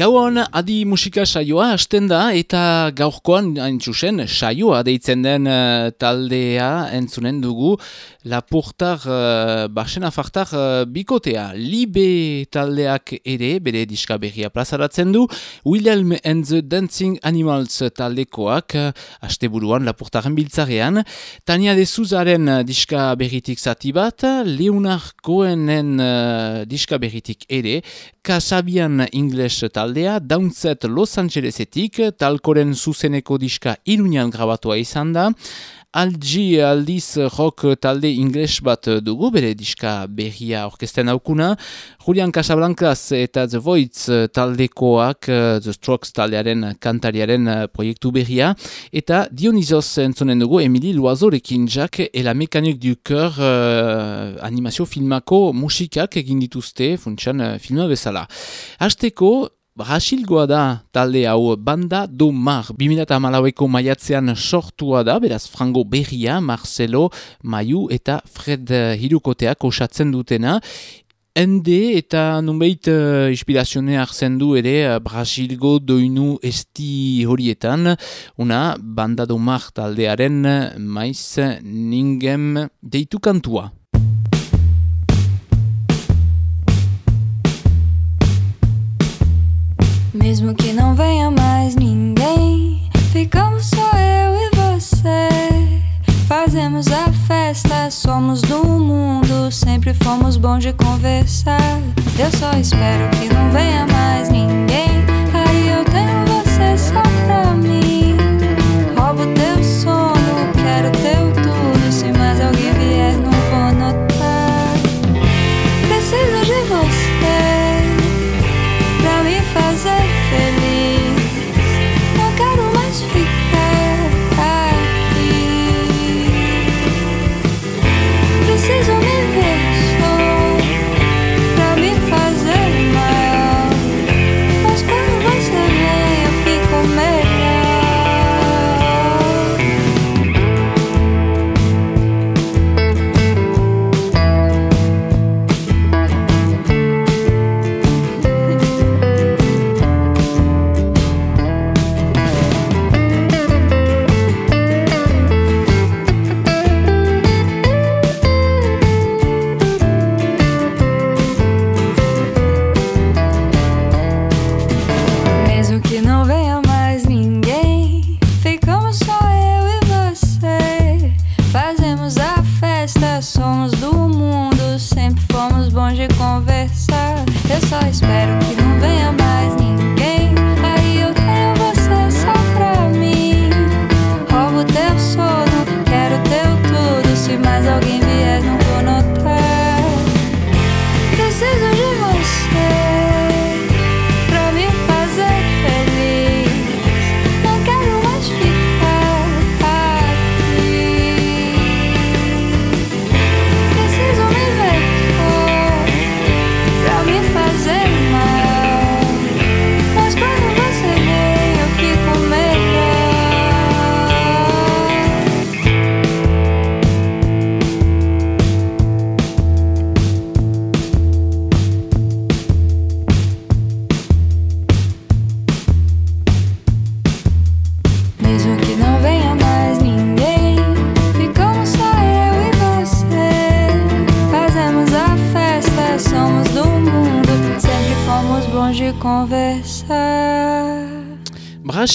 Gauan adi musika saioa hasten da eta gaurkoan hain txusen saioa deitzen den eh, taldea entzunen dugu Lapurtar uh, basen afartar uh, bikotea. Libe taldeak ere bere diska berria plazaratzen du Wilhelm and the Dancing Animals taldekoak uh, asteburuan Lapurtaren biltzarean. Tania de Suzaren diska berritik zati bat, Leonard Cohenen uh, diska berritik ere, Kasabian English taldea, Downset Los Angelesetik, talkoren zuzeneko diska irunian grabatua izan da, Algi aldiz rock talde ingles bat dugu, bere diska berria orkesten aukuna. Julian Casablancas eta The Voids taldekoak, The Strokes taldearen kantariaren proiektu berria. Eta Dionizos entzonen dugu, Emili Loazorekin jak, ela mekanik du kör uh, animazio filmako musikak egin dituzte, funtsan filma bezala. Hasteko, Brasilgoa da talde hau banda do mar. 2008ko maiatzean sortua da, beraz frango berria, Marcelo, Maiu eta Fred Hirukoteak osatzen dutena. Ende eta nunbeit uh, inspirazione hartzen du ere uh, Brasilgo doinu esti horietan. Una banda do mar taldearen maiz ningem deitu kantua. Mesmo que não venha mais ninguém, ficamos só eu e você. Fazemos a festa, somos do mundo, sempre fomos bons de conversar. Eu só espero que não venha mais ninguém. Aí eu tenho você só pra mim.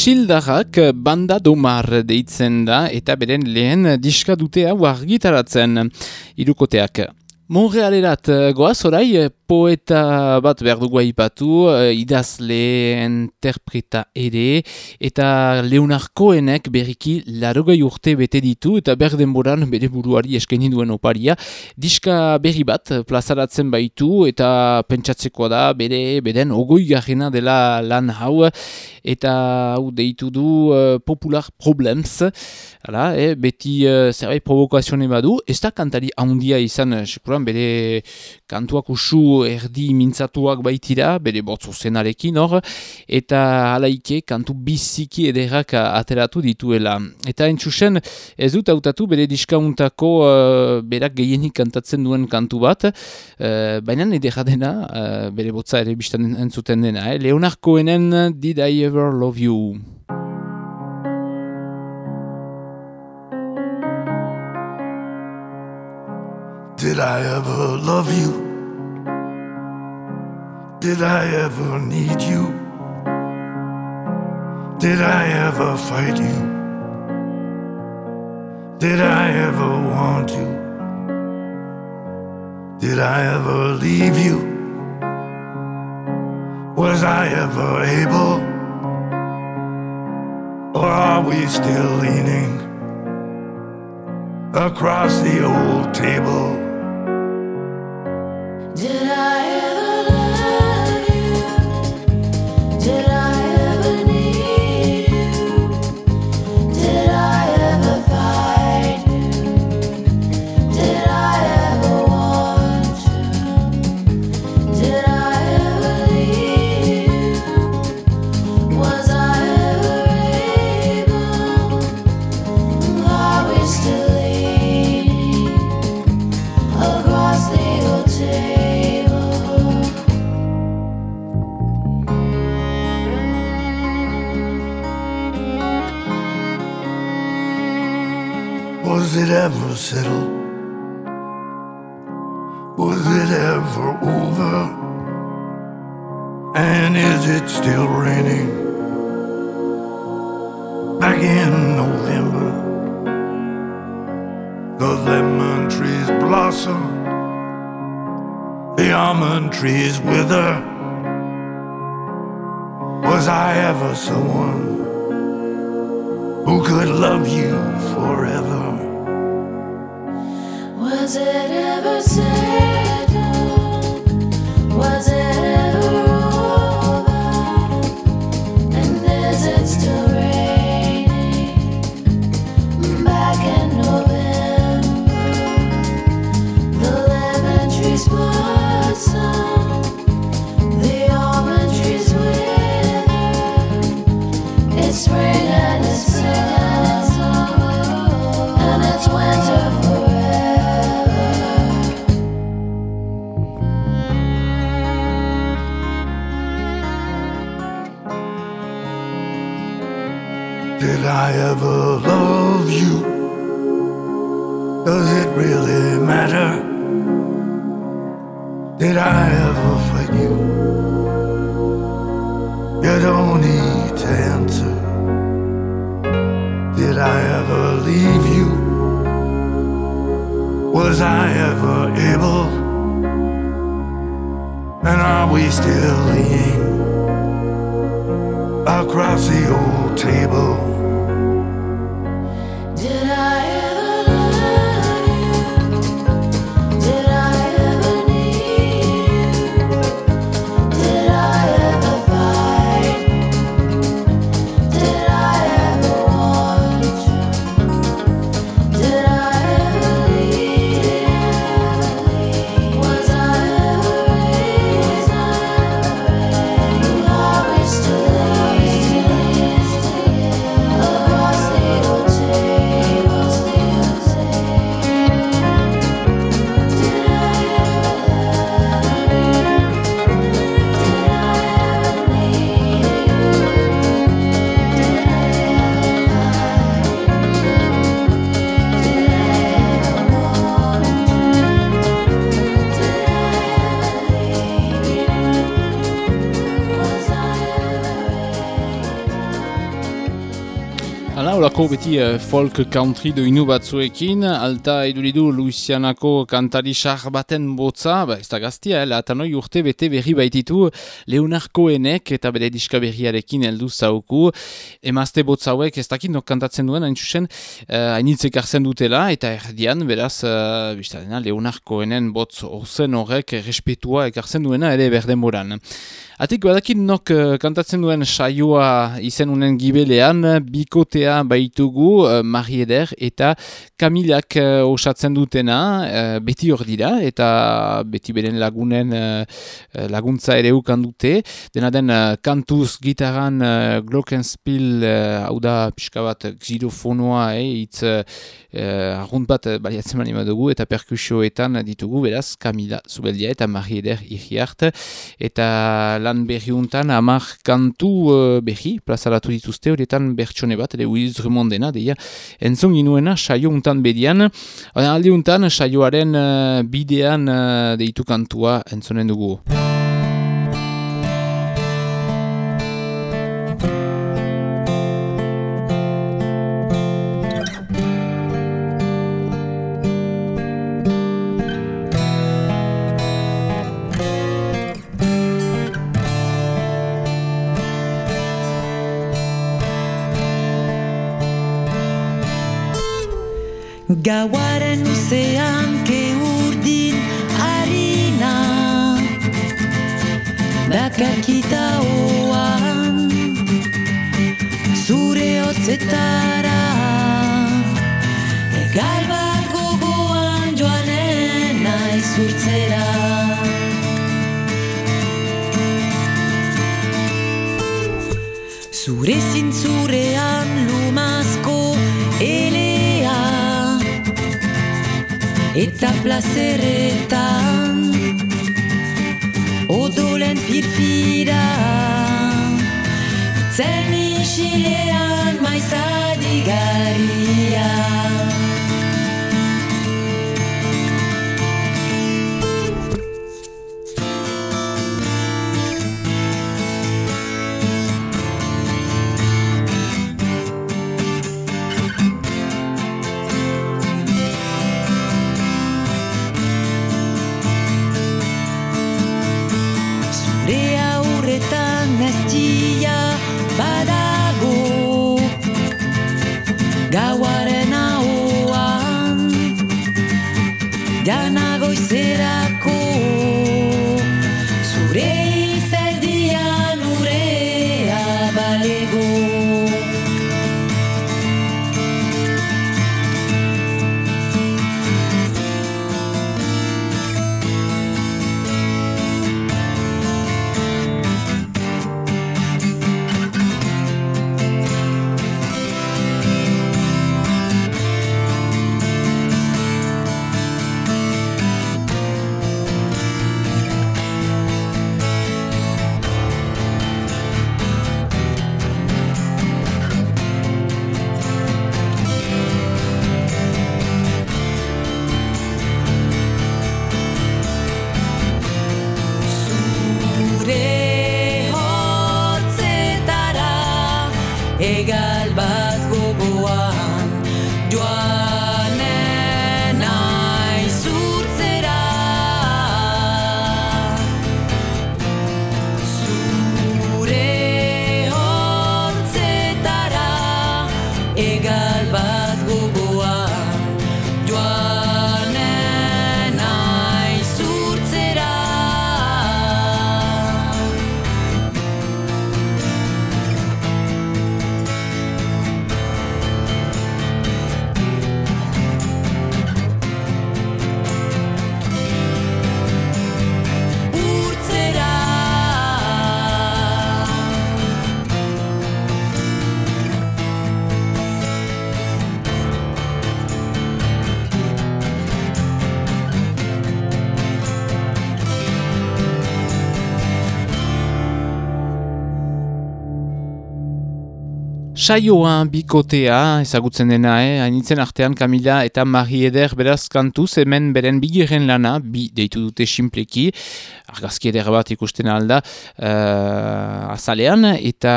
Brasildarrak banda domar deitzen da eta beren lehen diska dute hau argitaratzen irukoteak. Montrealerat eh, goaz orai, eh, poeta bat behar dugu aipatu, eh, idazle, interpreta ere, eta Leonard Cohenek berriki larogei urte bete ditu, eta behar denboran bere buruari eskaini duen oparia, diska berri bat plazaratzen baitu, eta pentsatzekoa da bere, beren ogoi garrena dela lan hau, eta hau deitu du uh, Popular Problems, Hala, eh, beti uh, zerbait provokazione badu, ez da kantari handia izan uh, kasuan bere kantuak usu erdi mintzatuak baitira, bere botzu zenarekin hor, eta alaike kantu biziki ederrak ateratu dituela. Eta entxusen ez dut hautatu bere diskauntako uh, berak gehienik kantatzen duen kantu bat, uh, baina ederra dena, uh, bere botza ere biztan entzuten dena, eh? Leonard Cohenen Did I Ever Love You? Did I ever love you? Did I ever need you? Did I ever fight you? Did I ever want you? Did I ever leave you? Was I ever able? Or are we still leaning across the old table? Did settled? Was it ever over? And is it still raining? Back in November, the lemon trees blossom, the almond trees wither. Was I ever someone who could love you forever? does it ever say? Beti eh, folk country doinu batzuekin, alta iduridu Luisianako kantari sar baten botza, ba, ez da gaztia, eh, latanoi urte bete berri baititu Leonard Cohenek eta bere diska berriarekin heldu zauku, emazte botza hauek ez dakit nok kantatzen duen, hain txusen, eh, hainitzek hartzen dutela, eta erdian, beraz, uh, biztadena, Leonard Cohenen botz ozen horrek respetua ekartzen duena ere berdenboran. Atik badakin nok eh, kantatzen duen saioa izen unen gibelean, bikotea baitugu uh, Marie Eder eta Kamilak uh, osatzen dutena, uh, beti hor dira, eta beti beren lagunen uh, laguntza ere ukan dute. Dena den uh, kantuz gitaran uh, glockenspiel, uh, hau da pixka bat xilofonoa, eh, itz uh, arrunt bat uh, baliatzen mani dugu, eta perkusioetan ditugu, beraz, Kamila Zubeldia eta Marie Eder Iriart, eta lan berriuntan amar kantu uh, berri, plazaratu dituzte, horietan bertsone bat, ere Willis Remondena, deia, entzun ginuena saio untan bedian, aldi untan saioaren uh, bidean uh, deitu kantua entzonen dugu. Gauaren luzean ke urdin harina. Dakarkita oan Zure hotzetara. Egal bat gogoan joanen naiz urtzera. Zure zintzurean lumazko elea Eta plazeretan Odolen firfira. Zen isilean maizadigarria Joanen Saioa bikotea ezagutzen dena, eh? hainitzen artean Kamila eta Marie Eder beraz kantuz hemen beren bigirren lana, bi deitu dute simpleki, argazki eder bat ikusten alda uh, azalean, eta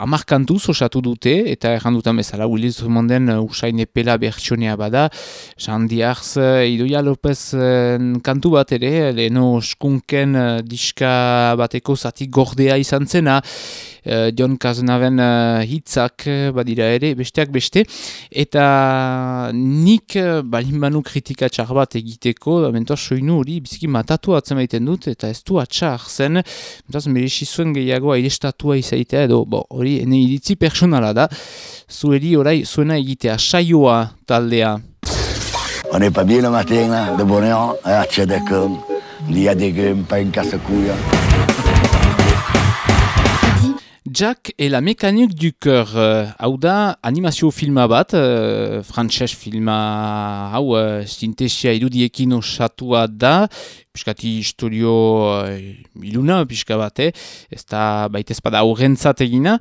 amar kantuz osatu dute, eta errandutan bezala Willis Drummonden uh, usain epela bertsonea bada, Sandy Arz, uh, Idoia Lopez kantu bat ere, leheno skunken diska bateko zati gordea izan zena, uh, John Cazenaven uh, hitzak eh, badira ere, besteak beste, eta nik eh, balin banu kritika txar bat egiteko, da mentor soinu hori biziki matatu atzen maiten dut, eta ez du atxar zen, mentaz merexi zuen gehiago airestatua izaitea, edo bo, hori ene iritzi personala da, zueri orai zuena egitea saioa taldea. On n'est pas bien le matin, là, de bonheur, à acheter des crèmes. Il y a des. Jack et la mécanique du cœur. Euh, hau da, animazio filma bat, filma hau uh, irudiekin osatua da, piskati historio uh, iluna piska bate, ez da baitez bada aurrentzat egina,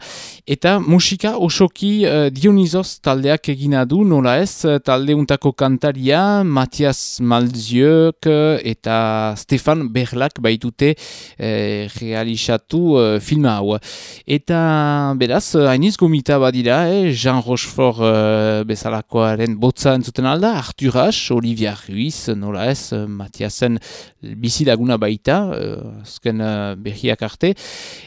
eta musika osoki uh, Dionisos taldeak egina du, nola ez, talde untako kantaria, Matias Malziok uh, eta Stefan Berlak baitute uh, realizatu uh, filma hau. Eta beraz, eh, hainiz gomita badira, eh? Jean Rochefort uh, bezalakoaren botza entzuten alda, Arthur H, Olivia Ruiz, nola ez, eh, Matiasen bizi laguna baita, uh, azken uh, berriak arte,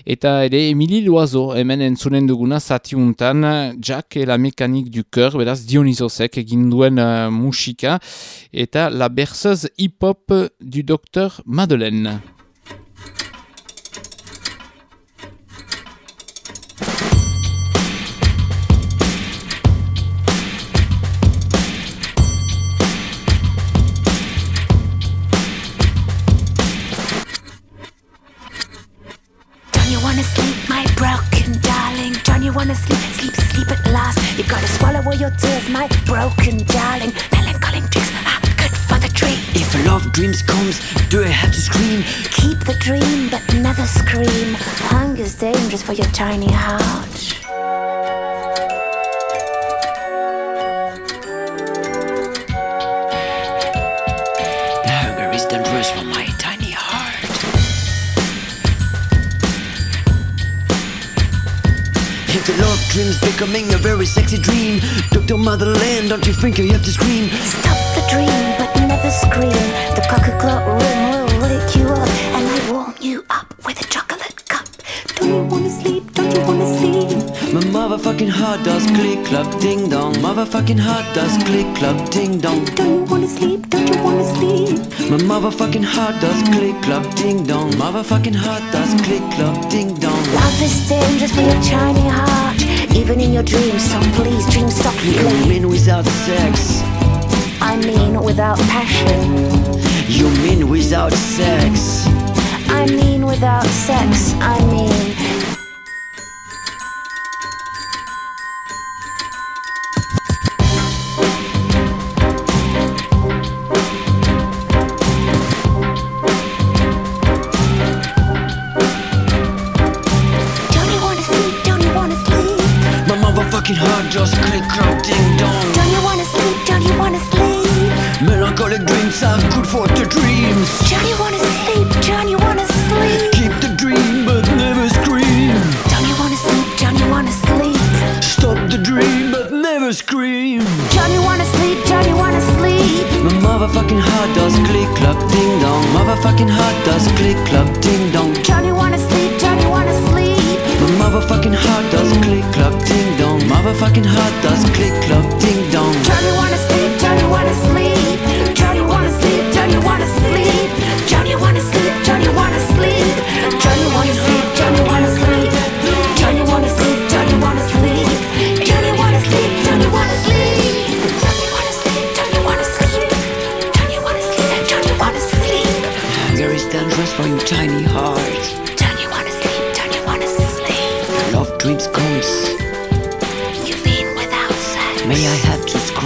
eta ere Emili Loazo, hemen entzunen duguna zatiuntan, Jack et la mécanique du cœur, beraz Dionysosek egin duen uh, musika, eta la berceuse hip-hop du docteur Madeleine. Wanna sleep, sleep, sleep at last? You gotta swallow all your tears, my broken darling. Melancholy drinks are good for the dream. If love dreams comes, do I have to scream? Keep the dream, but never scream. Hunger's dangerous for your tiny heart. Love dream's becoming a very sexy dream, Dr. Motherland, don't you think you have to scream? Stop the dream, but never scream. The Coca-Cola ring motherfucking heart does click clock ding dong. Motherfucking heart does click clock ding dong. Don't you wanna sleep? Don't you wanna sleep? My motherfucking heart does click clock ding dong. Motherfucking heart does click clock ding dong. Love is dangerous for your tiny heart, even in your dreams. So please dream You mean without sex? I mean without passion. You mean without sex? I mean without sex. I mean.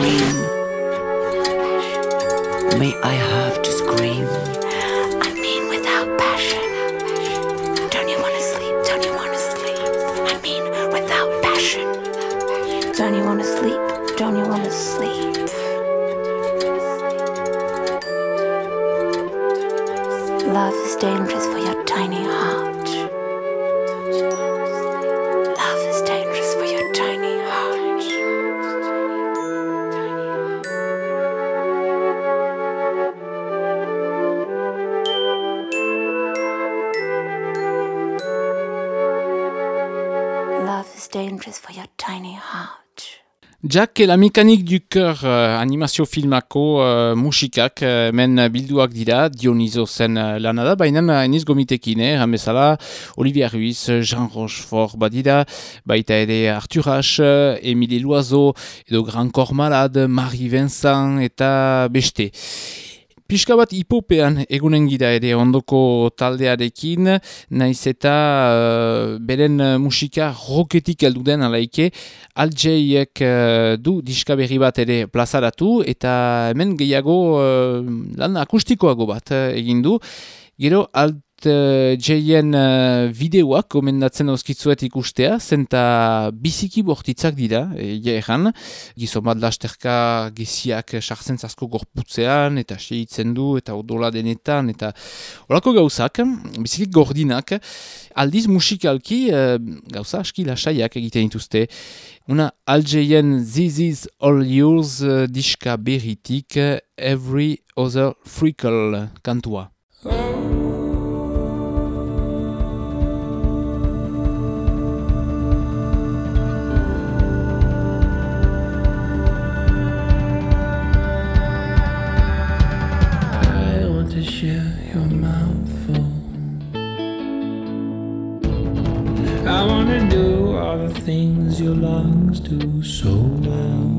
Queen. Heart. Jack la mécanique du cœur uh, animazio filmako uh, musikak uh, men bilduak dira Dioniso zen uh, lana da, baina eniz gomitekin, eh, bezala Olivia Ruiz, Jean Rochefort badira, baita ere Arthur H, Emilie Loiseau, edo Grand Corps Malade, Marie Vincent eta beste. Pixka bat hipopean egunen gira ere ondoko taldearekin, naiz eta uh, beren uh, musika roketik heldu den alaike, Aljeiek uh, du diska berri bat ere plazaratu eta hemen gehiago uh, lan akustikoago bat uh, egin du. Gero Alt uh, Jayen uh, videoak komendatzen auskitzuet ikustea, zenta biziki bortitzak dira, egia erran, gizon bat lasterka geziak sartzen zasko gorputzean, eta seitzen du, eta odola denetan, eta horako gauzak, biziki gordinak, aldiz musikalki uh, gauza aski lasaiak egiten dituzte. Una algeien This is all yours uh, diska berritik Every Other Freakle kantua. Things your lungs do so well.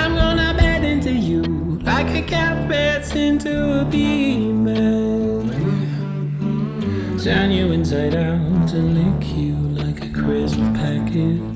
I'm gonna bed into you like a cat beds into a female. Turn you inside out and lick you like a crisp packet.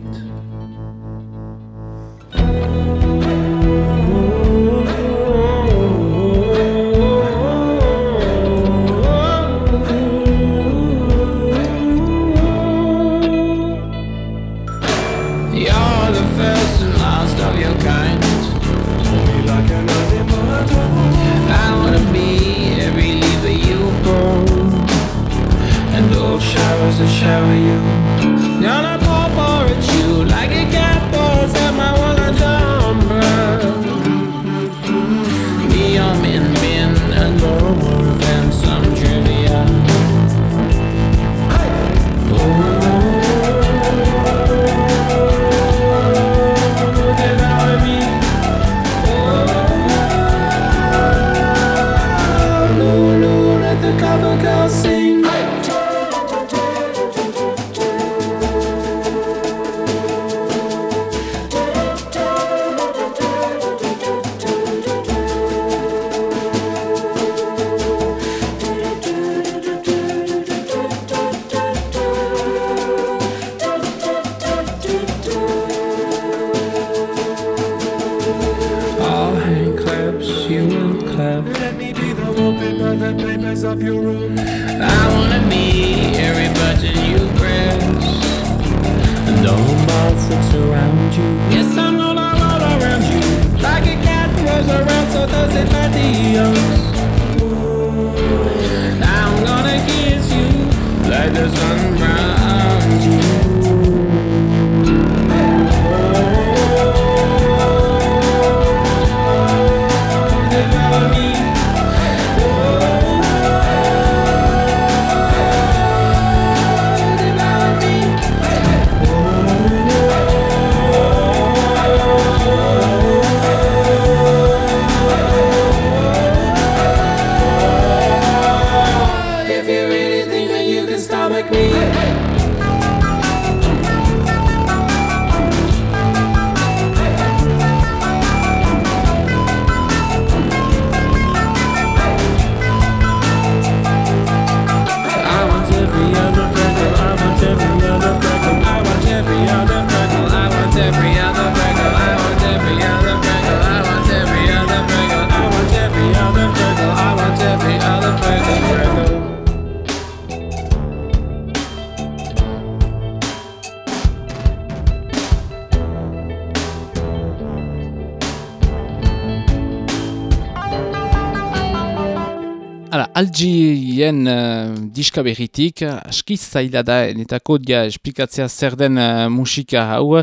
Diska berritik, askiz zaila da, netako dia esplikatzea zer den uh, musika hau,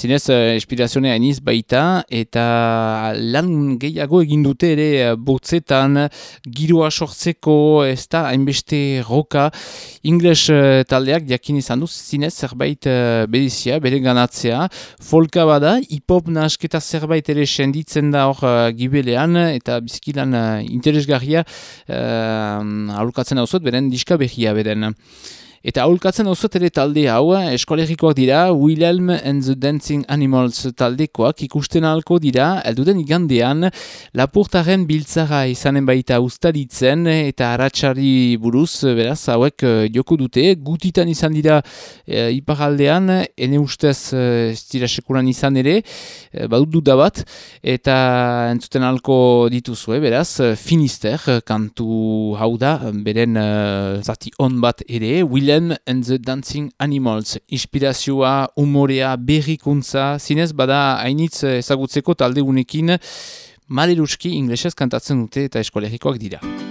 zinez espirazionea eniz baita, eta lan gehiago egin dute ere uh, botzetan, giroa sortzeko, ez da, hainbeste roka, ingles uh, taldeak jakin izan duz, zinez zerbait bedizia, bere ganatzea, folka bada, hipop nasketa zerbait ere senditzen da hor gibelean, eta bizkilan interesgarria, uh, aholkatzen hau beren diska behia beren. Eta aholkatzen hau ere talde hau, eskolegikoak dira, Wilhelm and the Dancing Animals taldekoak ikusten ahalko dira, elduden igandean, lapurtaren biltzara izanen baita ustaditzen, eta haratsari buruz, beraz, hauek joko dute, gutitan izan dira uh, iparaldean, ene ustez uh, stira sekuran izan ere, uh, badut duda bat, eta entzuten ahalko dituzue, beraz, finister, kantu hau da, beren uh, zati on bat ere, Wilhelm Dylan and the Dancing Animals. Inspirazioa, umorea, berrikuntza, zinez bada hainitz ezagutzeko talde unekin, maleruski inglesez kantatzen dute eta eskolegikoak dira.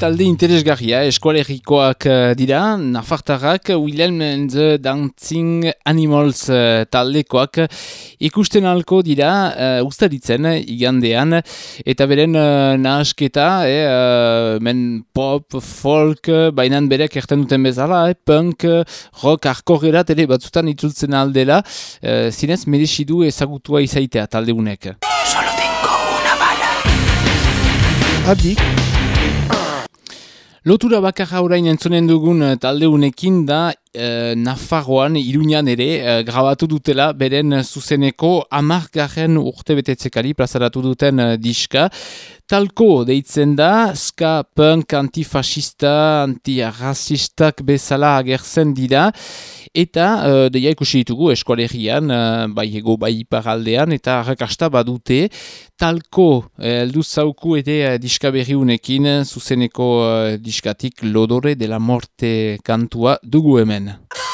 Talde interesgarria, eskualerikoak eh, dira, Nafartarrak, Wilhelm and the Dancing Animals eh, taldekoak ikusten halko dira, uh, ustaritzen, igandean, eta beren uh, nahasketa, eh, uh, men pop, folk, bainan berek erten duten bezala, eh, punk, rock, hardcore ere batzutan itzultzen aldela, uh, zinez meresidu ezagutua izaitea talde unek. Solo tengo una bala. Adik. Lotura bakarra orain entzonen dugun eh, taldeunekin da e, Nafarroan, Iruñan ere, e, grabatu dutela beren zuzeneko amargarren urte betetzekari plazaratu duten diska. Talko deitzen da, ska punk antifascista, antiarrazistak bezala agertzen dira, eta uh, deia ikusi ditugu eskualerian, uh, bai ego bai iparaldean, eta harrakasta badute, talko heldu zauku ere diska berriunekin, zuzeneko diskatik lodore de la morte kantua dugu hemen. Semaine.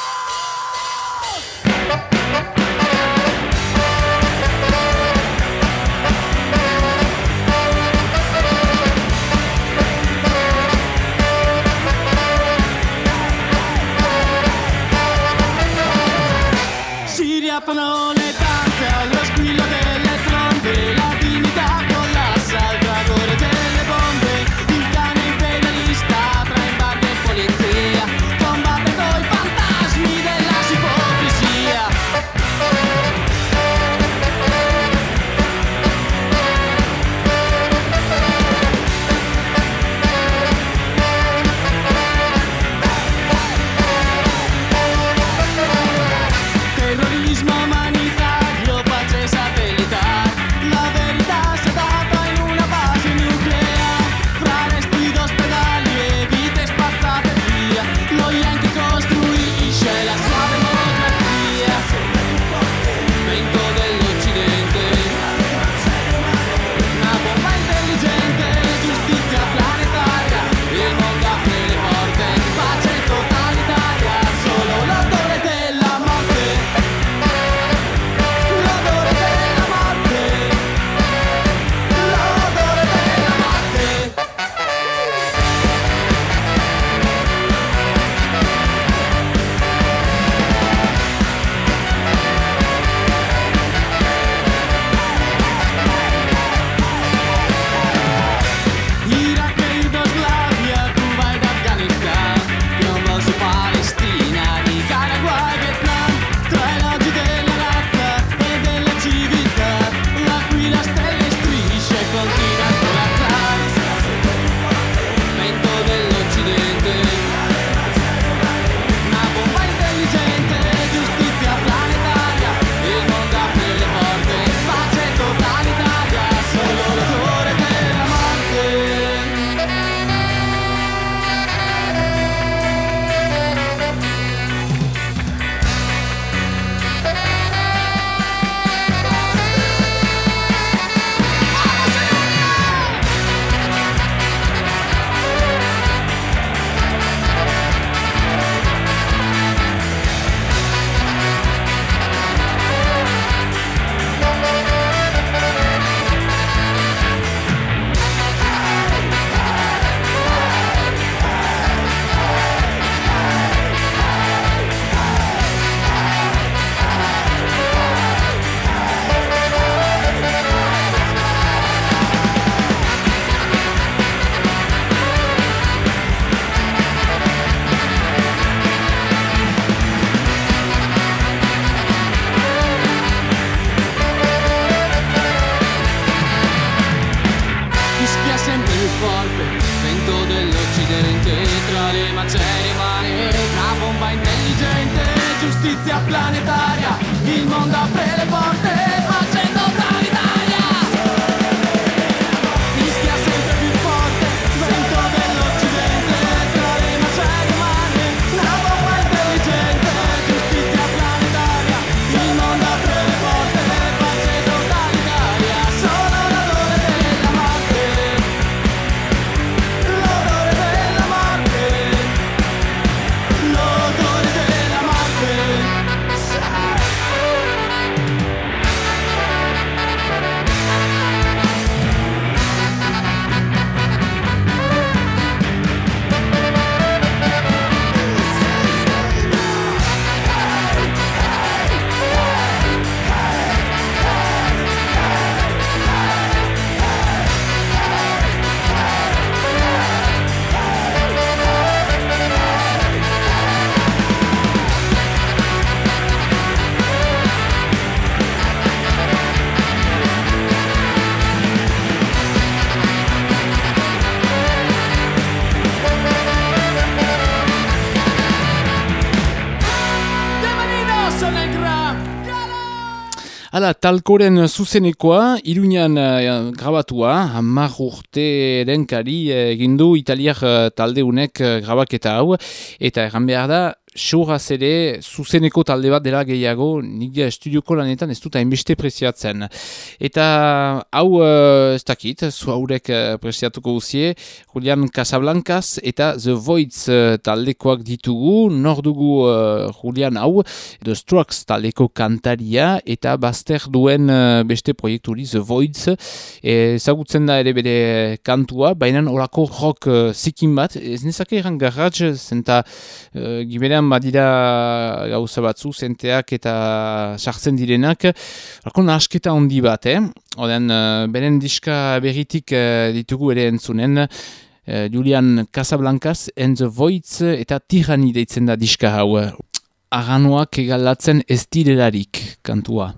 Hala, talkoren zuzenekoa, Iruñan uh, grabatua, hamar urte denkari egindu italiak uh, taldeunek uh, grabaketa hau, eta erran behar da, Seuraz ere, zuzeneko talde bat dela gehiago, nik estudioko lanetan ez dut hainbeste preziatzen. Eta hau, uh, ez dakit, zu haurek uh, preziatuko guzie, Julian Casablancas eta The Voids uh, taldekoak ditugu, nor dugu uh, Julian hau, The Strokes taldeko kantaria, eta bazter duen uh, beste proiekturi The Voids, ezagutzen da ere bere kantua, baina orako rock uh, zikin bat, ez nezake eran garratz, zenta uh, giberean badira gauza batzu, zenteak eta sartzen direnak. Horko nasketa handi bat, eh? Oden, uh, beren diska berritik uh, ditugu ere entzunen, uh, Julian Casablancas and the Voids eta Tirani deitzen da diska hau. Aranoak egalatzen ez direlarik kantua.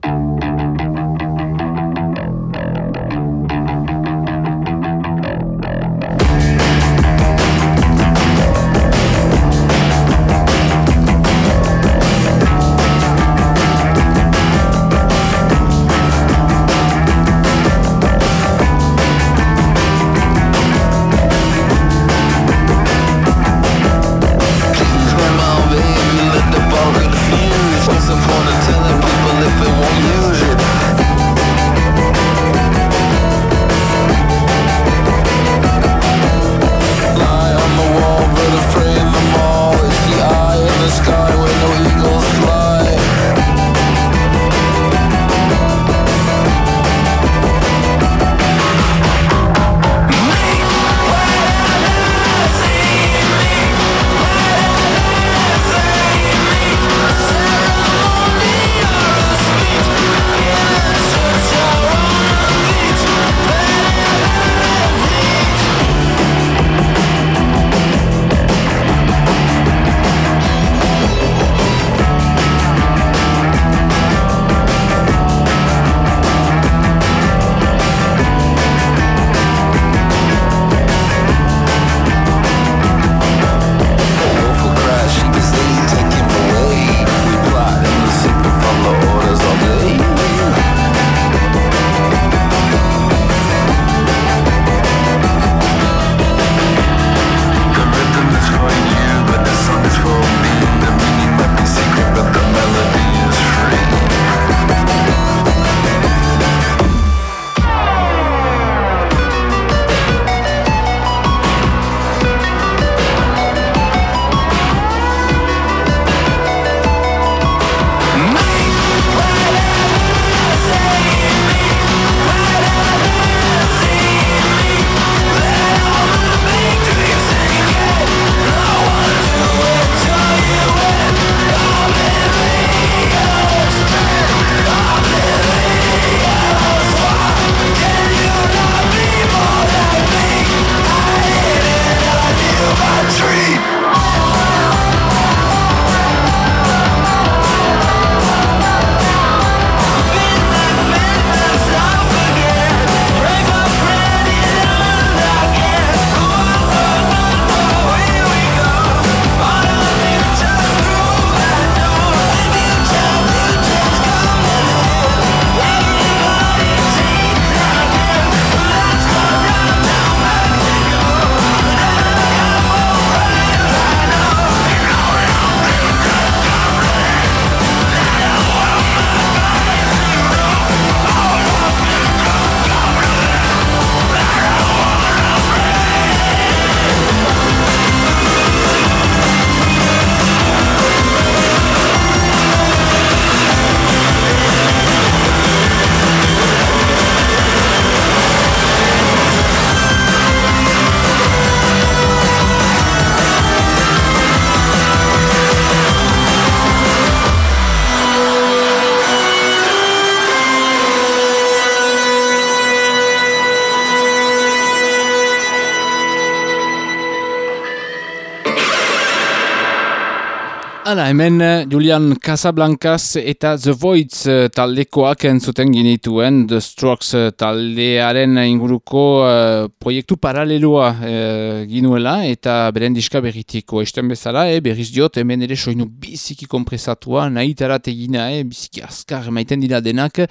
Hala, hemen eh, Julian Casablancas eta The Voids eh, taldekoak entzuten ginituen The Strokes eh, taldearen inguruko uh, proiektu paraleloa uh, ginuela eta beren diska berritiko. Esten bezala, eh, berriz diot, hemen ere soinu biziki kompresatua, nahi egina, eh, biziki azkar maiten dira denak,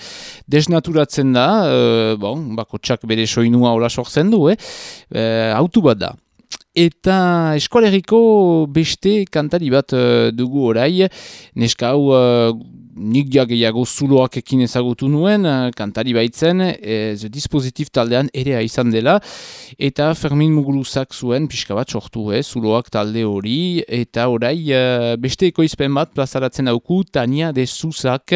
desnaturatzen da, uh, bon, bako txak bere soinua hola sortzen du, eh, uh, autu bat da. Eta eskoleriko beste kantari bat uh, dugu orai, neska hau uh, nik ja gehiago zuloak ekin ezagutu nuen, uh, kantari baitzen, e, the dispositif taldean ere izan dela, eta Fermin Muguruzak zuen pixka bat sortu, eh, zuloak talde hori, eta orai uh, beste ekoizpen bat plazaratzen dauku, Tania de Zuzak,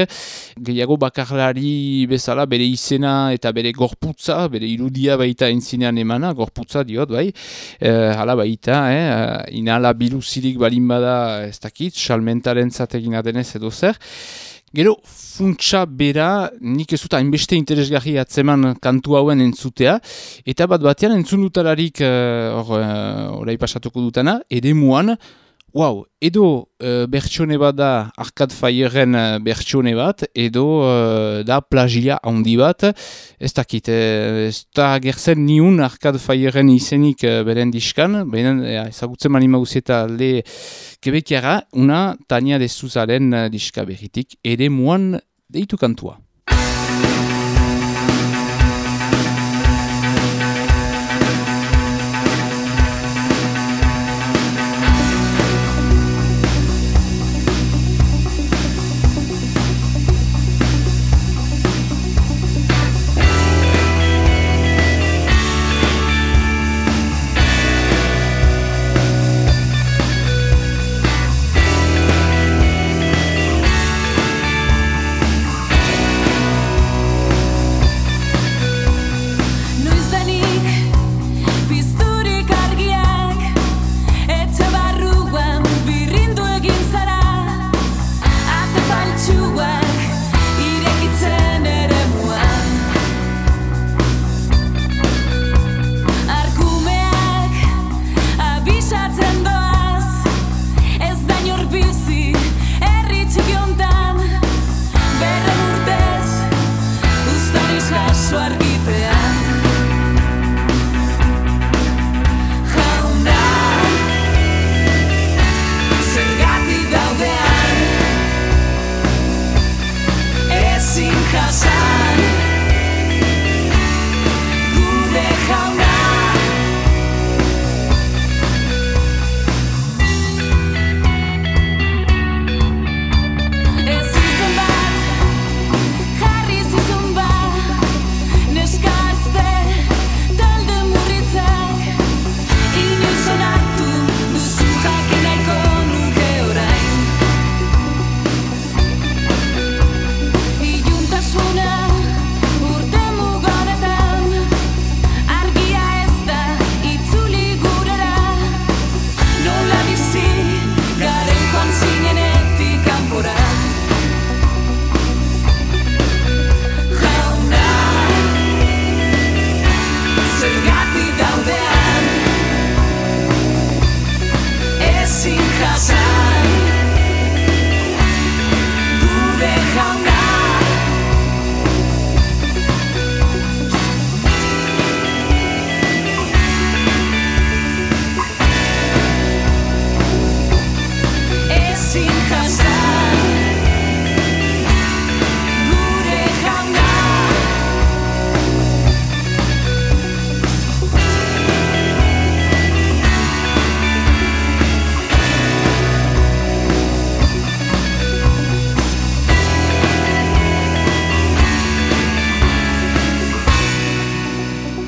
gehiago bakarlari bezala bere izena eta bere gorputza, bere irudia baita entzinean emana, gorputza diot, bai, uh, hala baita, eh, inala biluzirik balin bada ez dakit, salmentaren zategin adenez edo zer, Gero, funtsa bera, nik ez dut hainbeste interesgarri atzeman kantu hauen entzutea, eta bat batean entzun dutalarik, hor, uh, orai pasatuko dutana, ere muan, Wow, edo uh, bertsone bat da Arcade Fireren uh, bertsone bat, edo uh, da plagia handi bat, ez dakit, ez da gertzen niun Arcade Fireren izenik uh, beren diskan, benen uh, ezagutzen mani mauzieta le kebekiara, una Tania de Zuzaren uh, diska berritik, ere muan deitu kantua.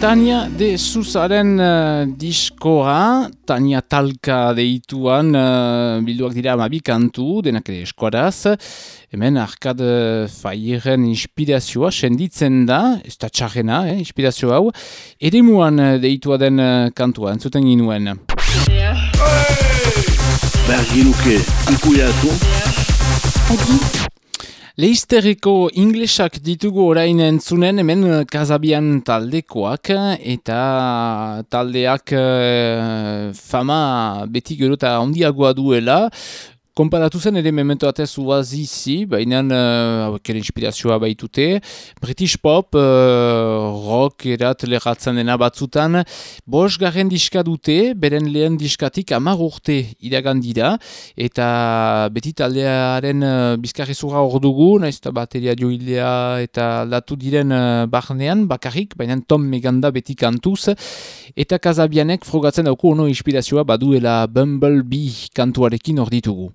Tania de Zuzaren uh, diskoa, Tania Talka deituan, uh, bilduak dira amabi kantu, denak ere eskoraz. Hemen arkad uh, faieren inspirazioa senditzen da, ez da txarrena, eh, inspirazio hau. Eremuan uh, deitua den uh, kantua, entzuten ginuen. Berginuke ikuiatu. Leizterreko inglesak ditugu orain entzunen hemen eh, Kazabian taldekoak eta taldeak eh, fama beti gero eta handiagoa duela. Konparatu zen ere memento batez uazizi, baina uh, hauek ere inspirazioa baitute. British pop, uh, rock erat leratzen dena batzutan. Bos garen diska dute, beren lehen diskatik amar urte iragan dira. Eta beti taldearen uh, bizkarrizura hor dugu, naiz eta bateria joilea eta latu diren uh, barnean, bakarrik, baina Tom Meganda beti kantuz. Eta Kazabianek frogatzen dauko ono inspirazioa baduela Bumblebee kantuarekin hor ditugu.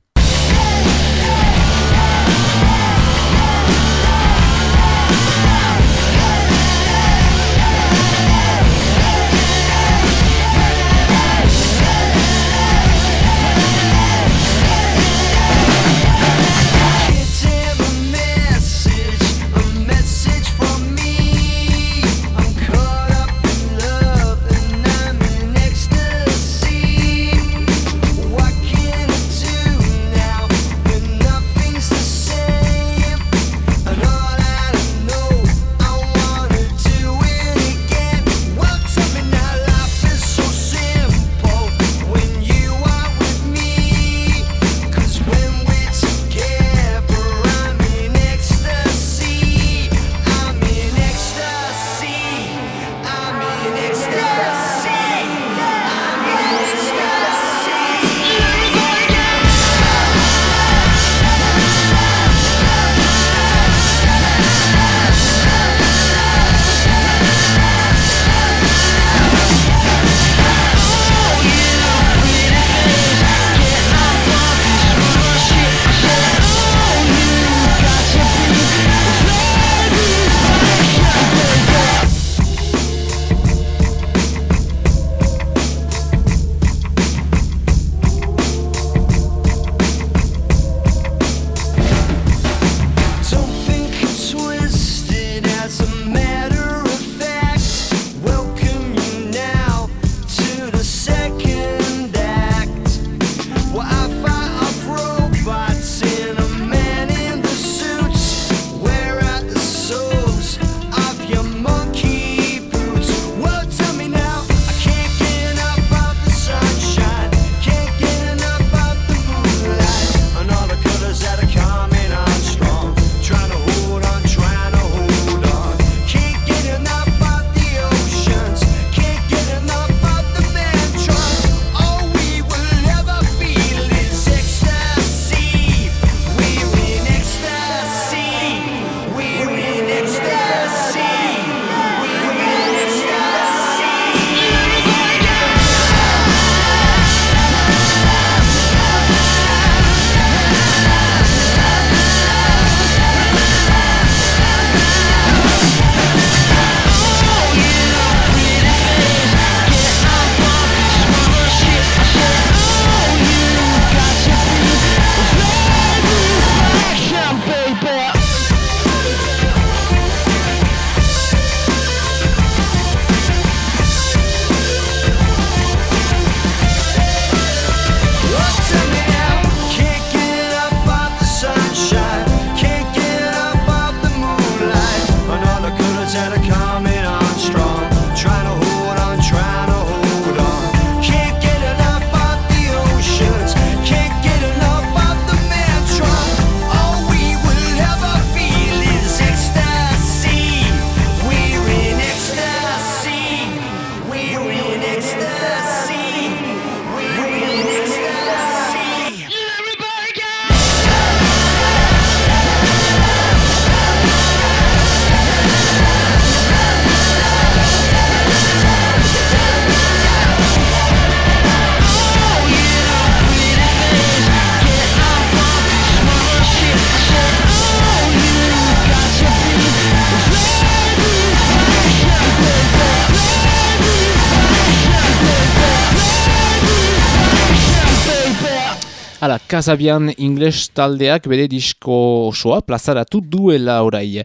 Hala, Kasabian English taldeak bere disko osoa plazaratu duela orai.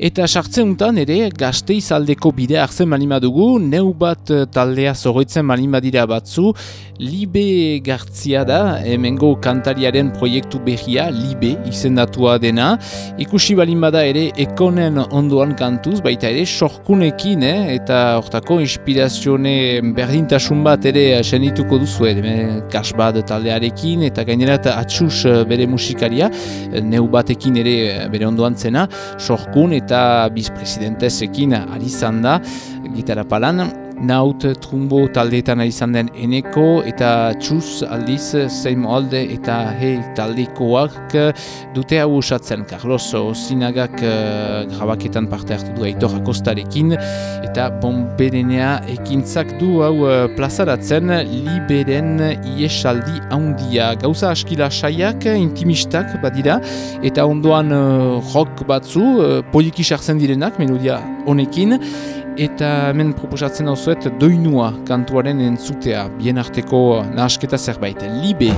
Eta sartzen untan ere gazteiz aldeko bidea hartzen malima dugu, neu bat eh, taldea zorroitzen malima dira batzu, Libe Gartzia da, hemengo kantariaren proiektu behia, Libe izendatua dena. Ikusi balin bada ere ekonen ondoan kantuz, baita ere sorkunekin, eh? eta hortako inspirazione berdintasun bat ere senituko duzu, ere, kasbad taldearekin, eta gainerat atxus eh, bere musikaria, neu batekin ere bere ondoan zena, sorkun eta eta bizpresidente esekin ari zanda gitarra palan. Naut trumbo taldeetan izan den eneko eta txuz aldiz zeim alde eta he taldekoak dute hau usatzen Carlos Ozinagak uh, grabaketan parte hartu du aitor akostarekin eta bomberenea ekintzak du hau uh, plazaratzen liberen iesaldi haundia gauza askila saiak intimistak badira eta ondoan uh, rock batzu uh, poliki sartzen direnak melodia honekin eta hemen proposatzen hau zuet doinua kantuaren entzutea bien arteko nahasketa zerbait, libe.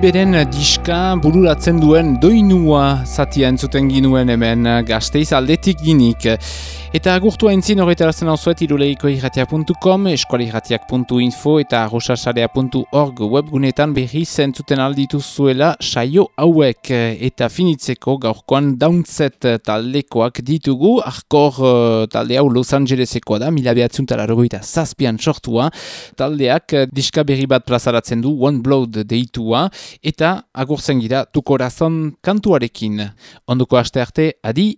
beren diska bururatzen duen doinua zatia entzuten ginuen hemen gazteiz aldetik ginik. Eta agurtu haintzin horretarazen hau zuet iruleikoirratia.com, eskualirratiak.info eta rosasarea.org webgunetan berri zentzuten alditu zuela saio hauek. Eta finitzeko gaurkoan dauntzet taldekoak ditugu, arkor uh, talde hau Los Angelesekoa da, mila behatzuntara rogoita zazpian sortua, taldeak uh, diska berri bat plazaratzen du One Blood deitua, eta agurtzen gira tukorazon kantuarekin. Ondoko aste arte! Adi!